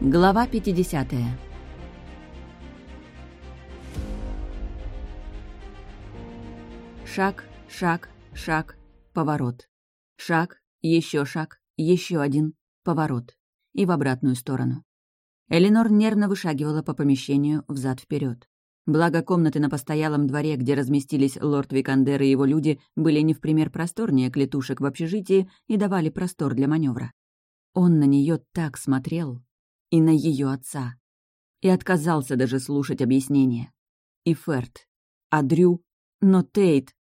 Глава 50 Шаг, шаг, шаг, поворот. Шаг, еще шаг, еще один, поворот. И в обратную сторону. Эленор нервно вышагивала по помещению взад вперед. Благо, комнаты на постоялом дворе, где разместились лорд Викандер и его люди, были не в пример просторнее клетушек в общежитии и давали простор для маневра. Он на нее так смотрел, и на ее отца. И отказался даже слушать объяснения. И Ферт. А Дрю... Но Тейт...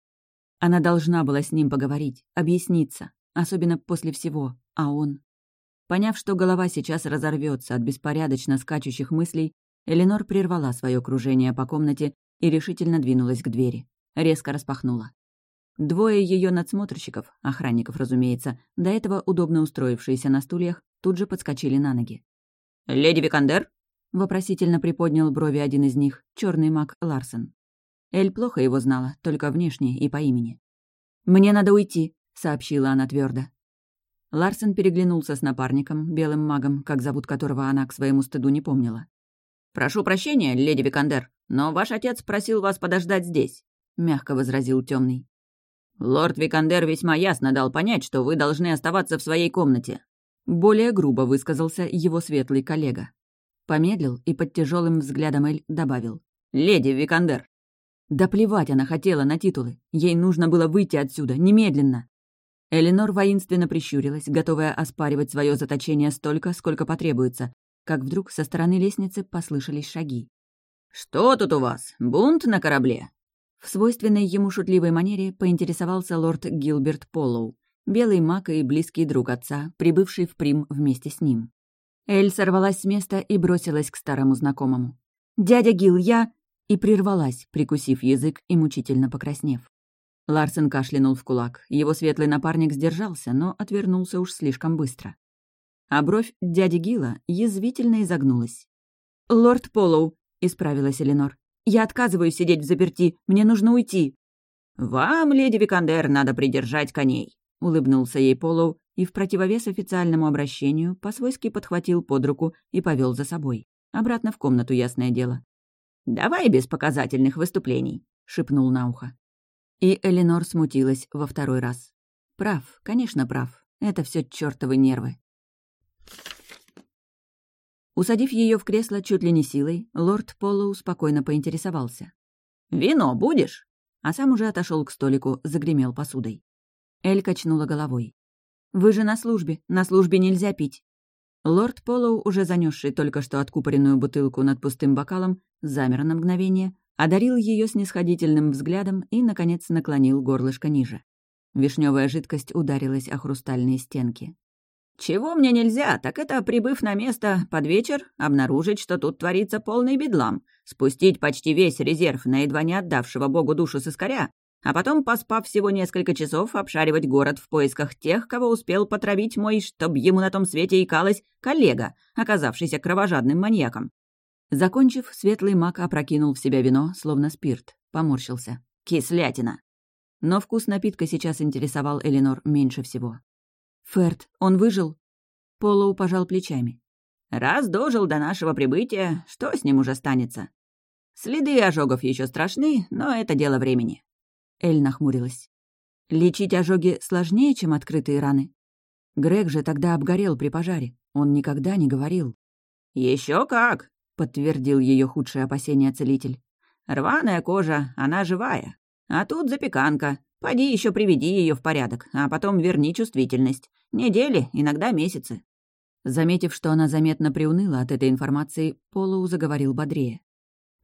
Она должна была с ним поговорить, объясниться, особенно после всего, а он... Поняв, что голова сейчас разорвется от беспорядочно скачущих мыслей, Эленор прервала свое кружение по комнате и решительно двинулась к двери. Резко распахнула. Двое ее надсмотрщиков, охранников, разумеется, до этого удобно устроившиеся на стульях, тут же подскочили на ноги. «Леди Викандер?» — вопросительно приподнял брови один из них, черный маг Ларсен. Эль плохо его знала, только внешне и по имени. «Мне надо уйти», — сообщила она твердо. Ларсен переглянулся с напарником, белым магом, как зовут которого она к своему стыду не помнила. «Прошу прощения, леди Викандер, но ваш отец просил вас подождать здесь», — мягко возразил темный. «Лорд Викандер весьма ясно дал понять, что вы должны оставаться в своей комнате. Более грубо высказался его светлый коллега. Помедлил и под тяжелым взглядом Эль добавил. «Леди Викандер». Да плевать она хотела на титулы. Ей нужно было выйти отсюда, немедленно. Эленор воинственно прищурилась, готовая оспаривать свое заточение столько, сколько потребуется, как вдруг со стороны лестницы послышались шаги. «Что тут у вас? Бунт на корабле?» В свойственной ему шутливой манере поинтересовался лорд Гилберт Поллоу, белый маг и близкий друг отца, прибывший в Прим вместе с ним. Эль сорвалась с места и бросилась к старому знакомому. «Дядя Гил, я...» и прервалась, прикусив язык и мучительно покраснев. Ларсен кашлянул в кулак. Его светлый напарник сдержался, но отвернулся уж слишком быстро. А бровь дяди Гила язвительно изогнулась. «Лорд Полоу», — исправилась Эленор, — «я отказываюсь сидеть в заперти, мне нужно уйти». «Вам, леди Викандер, надо придержать коней», — улыбнулся ей Полоу и в противовес официальному обращению по-свойски подхватил под руку и повел за собой. Обратно в комнату, ясное дело. «Давай без показательных выступлений», — шепнул на ухо. И Эленор смутилась во второй раз. Прав, конечно, прав. Это все чертовы нервы. Усадив ее в кресло чуть ли не силой, лорд Полоу спокойно поинтересовался. «Вино будешь?» А сам уже отошел к столику, загремел посудой. Эль качнула головой. «Вы же на службе. На службе нельзя пить». Лорд Полоу, уже занесший только что откупоренную бутылку над пустым бокалом, замер на мгновение, одарил ее снисходительным взглядом и, наконец, наклонил горлышко ниже. Вишневая жидкость ударилась о хрустальные стенки. «Чего мне нельзя, так это, прибыв на место под вечер, обнаружить, что тут творится полный бедлам, спустить почти весь резерв на едва не отдавшего Богу душу сыскаря, а потом, поспав всего несколько часов, обшаривать город в поисках тех, кого успел потравить мой, чтоб ему на том свете икалась, коллега, оказавшийся кровожадным маньяком. Закончив, светлый маг опрокинул в себя вино, словно спирт, поморщился. «Кислятина!» Но вкус напитка сейчас интересовал Эленор меньше всего. «Ферд, он выжил?» Полоу пожал плечами. «Раз дожил до нашего прибытия, что с ним уже станется? Следы ожогов еще страшны, но это дело времени. Эль нахмурилась. «Лечить ожоги сложнее, чем открытые раны?» Грег же тогда обгорел при пожаре. Он никогда не говорил. Еще как!» — подтвердил ее худшее опасение целитель. «Рваная кожа, она живая. А тут запеканка. Пойди еще приведи ее в порядок, а потом верни чувствительность. Недели, иногда месяцы». Заметив, что она заметно приуныла от этой информации, Полоу заговорил бодрее.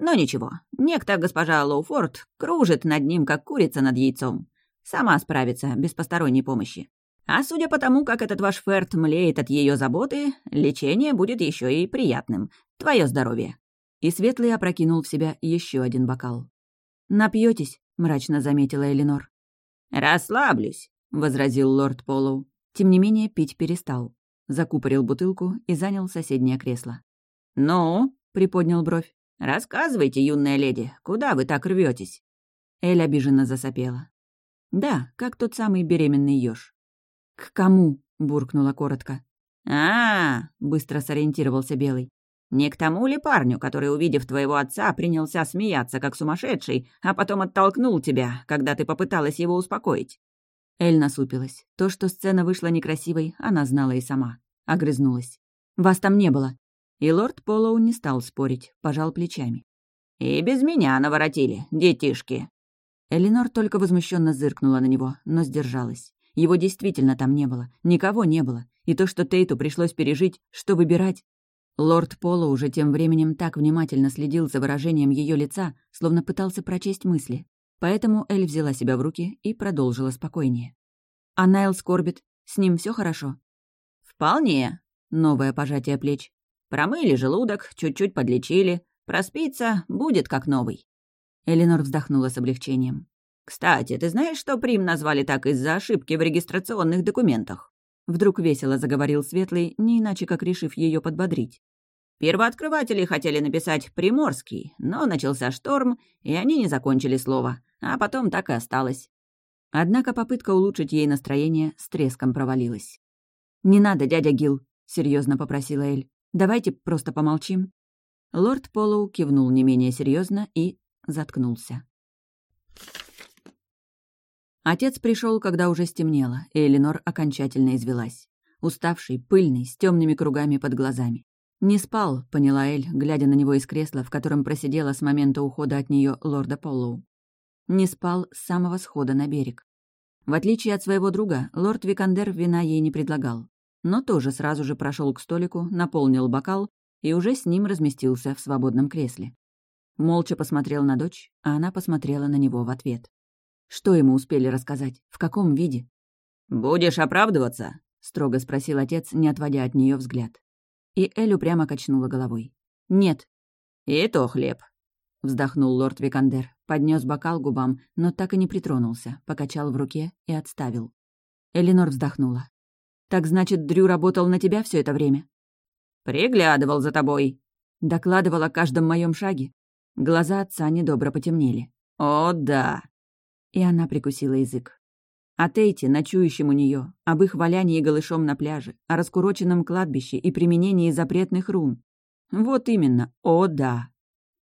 Но ничего, некто госпожа Лоуфорд кружит над ним, как курица над яйцом. Сама справится, без посторонней помощи. А судя по тому, как этот ваш Ферт млеет от ее заботы, лечение будет еще и приятным. Твое здоровье. И Светлый опрокинул в себя еще один бокал. Напьетесь, мрачно заметила Эленор. «Расслаблюсь», — возразил лорд Полоу. Тем не менее, пить перестал. Закупорил бутылку и занял соседнее кресло. «Ну?» — приподнял бровь. «Рассказывайте, юная леди, куда вы так рветесь? Эль обиженно засопела. «Да, как тот самый беременный ёж». «К кому?» — буркнула коротко. а, -а быстро сориентировался Белый. «Не к тому ли парню, который, увидев твоего отца, принялся смеяться, как сумасшедший, а потом оттолкнул тебя, когда ты попыталась его успокоить?» Эль насупилась. То, что сцена вышла некрасивой, она знала и сама. Огрызнулась. «Вас там не было». И лорд Полоу не стал спорить, пожал плечами. «И без меня наворотили, детишки». Элинор только возмущенно зыркнула на него, но сдержалась. Его действительно там не было, никого не было. И то, что Тейту пришлось пережить, что выбирать... Лорд Поло уже тем временем так внимательно следил за выражением ее лица, словно пытался прочесть мысли. Поэтому Эль взяла себя в руки и продолжила спокойнее. «А Найл скорбит. С ним все хорошо?» «Вполне». Новое пожатие плеч. «Промыли желудок, чуть-чуть подлечили. Проспится, будет как новый». Эленор вздохнула с облегчением. «Кстати, ты знаешь, что Прим назвали так из-за ошибки в регистрационных документах?» Вдруг весело заговорил Светлый, не иначе как решив ее подбодрить. Первооткрыватели хотели написать «Приморский», но начался шторм, и они не закончили слово, а потом так и осталось. Однако попытка улучшить ей настроение с треском провалилась. «Не надо, дядя Гил», — серьезно попросила Эль. «Давайте просто помолчим». Лорд Полоу кивнул не менее серьезно и заткнулся. Отец пришел, когда уже стемнело, и Эленор окончательно извелась. Уставший, пыльный, с темными кругами под глазами. «Не спал», — поняла Эль, глядя на него из кресла, в котором просидела с момента ухода от нее лорда Поллоу. Не спал с самого схода на берег. В отличие от своего друга, лорд Викандер вина ей не предлагал, но тоже сразу же прошел к столику, наполнил бокал и уже с ним разместился в свободном кресле. Молча посмотрел на дочь, а она посмотрела на него в ответ. Что ему успели рассказать? В каком виде? «Будешь оправдываться?» — строго спросил отец, не отводя от нее взгляд. И Элю прямо качнула головой. «Нет». «И то хлеб», — вздохнул лорд Викандер, поднес бокал губам, но так и не притронулся, покачал в руке и отставил. Эленор вздохнула. «Так значит, Дрю работал на тебя все это время?» «Приглядывал за тобой», — докладывал о каждом моем шаге. Глаза отца недобро потемнели. «О, да!» И она прикусила язык. О Тейте, ночующем у нее, об их валянии голышом на пляже, о раскуроченном кладбище и применении запретных рун. Вот именно, о да.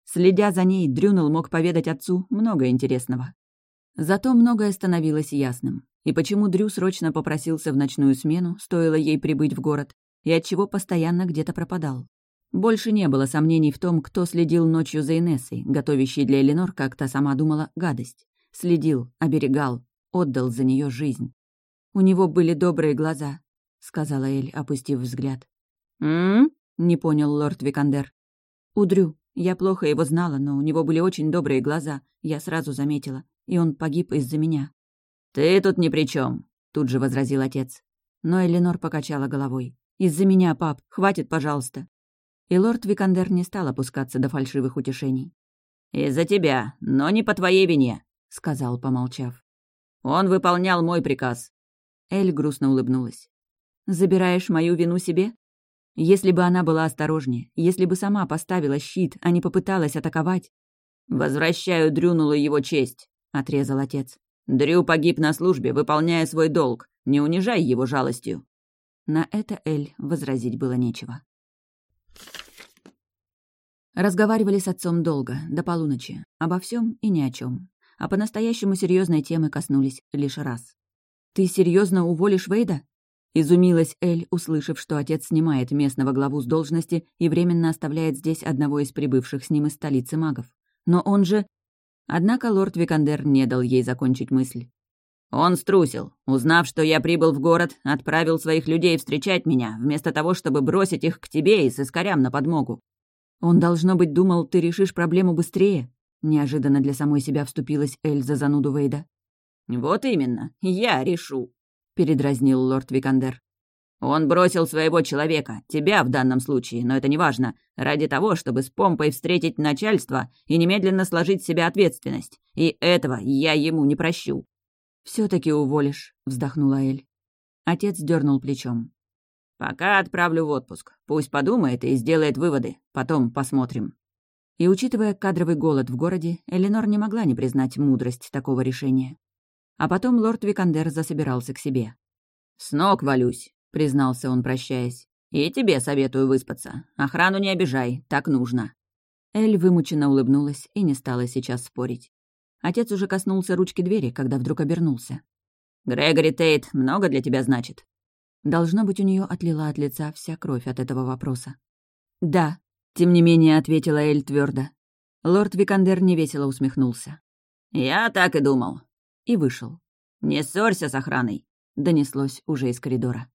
Следя за ней, Дрюнул мог поведать отцу много интересного. Зато многое становилось ясным. И почему Дрю срочно попросился в ночную смену, стоило ей прибыть в город, и отчего постоянно где-то пропадал. Больше не было сомнений в том, кто следил ночью за Инессой, готовящей для Эленор, как та сама думала, гадость. Следил, оберегал, отдал за нее жизнь. «У него были добрые глаза», — сказала Эль, опустив взгляд. «М?», не понял лорд Викандер. «У Дрю. Я плохо его знала, но у него были очень добрые глаза, я сразу заметила, и он погиб из-за меня». «Ты тут ни при чем, тут же возразил отец. Но Эленор покачала головой. «Из-за меня, пап, хватит, пожалуйста». И лорд Викандер не стал опускаться до фальшивых утешений. «Из-за тебя, но не по твоей вине сказал, помолчав. «Он выполнял мой приказ». Эль грустно улыбнулась. «Забираешь мою вину себе? Если бы она была осторожнее, если бы сама поставила щит, а не попыталась атаковать...» «Возвращаю Дрюнулу его честь», — отрезал отец. «Дрю погиб на службе, выполняя свой долг. Не унижай его жалостью». На это Эль возразить было нечего. Разговаривали с отцом долго, до полуночи, обо всем и ни о чем а по-настоящему серьезной темы коснулись лишь раз. «Ты серьезно уволишь Вейда?» Изумилась Эль, услышав, что отец снимает местного главу с должности и временно оставляет здесь одного из прибывших с ним из столицы магов. Но он же... Однако лорд Викандер не дал ей закончить мысль. Он струсил. Узнав, что я прибыл в город, отправил своих людей встречать меня, вместо того, чтобы бросить их к тебе и с искорям на подмогу. Он, должно быть, думал, ты решишь проблему быстрее. Неожиданно для самой себя вступилась Эльза зануду Вейда. «Вот именно, я решу», — передразнил лорд Викандер. «Он бросил своего человека, тебя в данном случае, но это не важно, ради того, чтобы с помпой встретить начальство и немедленно сложить с себя ответственность. И этого я ему не прощу». все таки уволишь», — вздохнула Эль. Отец дернул плечом. «Пока отправлю в отпуск. Пусть подумает и сделает выводы. Потом посмотрим». И учитывая кадровый голод в городе, Эленор не могла не признать мудрость такого решения. А потом лорд Викандер засобирался к себе. «С ног валюсь. Признался он, прощаясь. «И тебе советую выспаться. Охрану не обижай, так нужно». Эль вымученно улыбнулась и не стала сейчас спорить. Отец уже коснулся ручки двери, когда вдруг обернулся. «Грегори Тейт много для тебя значит?» Должно быть, у нее отлила от лица вся кровь от этого вопроса. «Да», — тем не менее ответила Эль твердо. Лорд Викандер невесело усмехнулся. «Я так и думал». И вышел. «Не ссорься с охраной», — донеслось уже из коридора.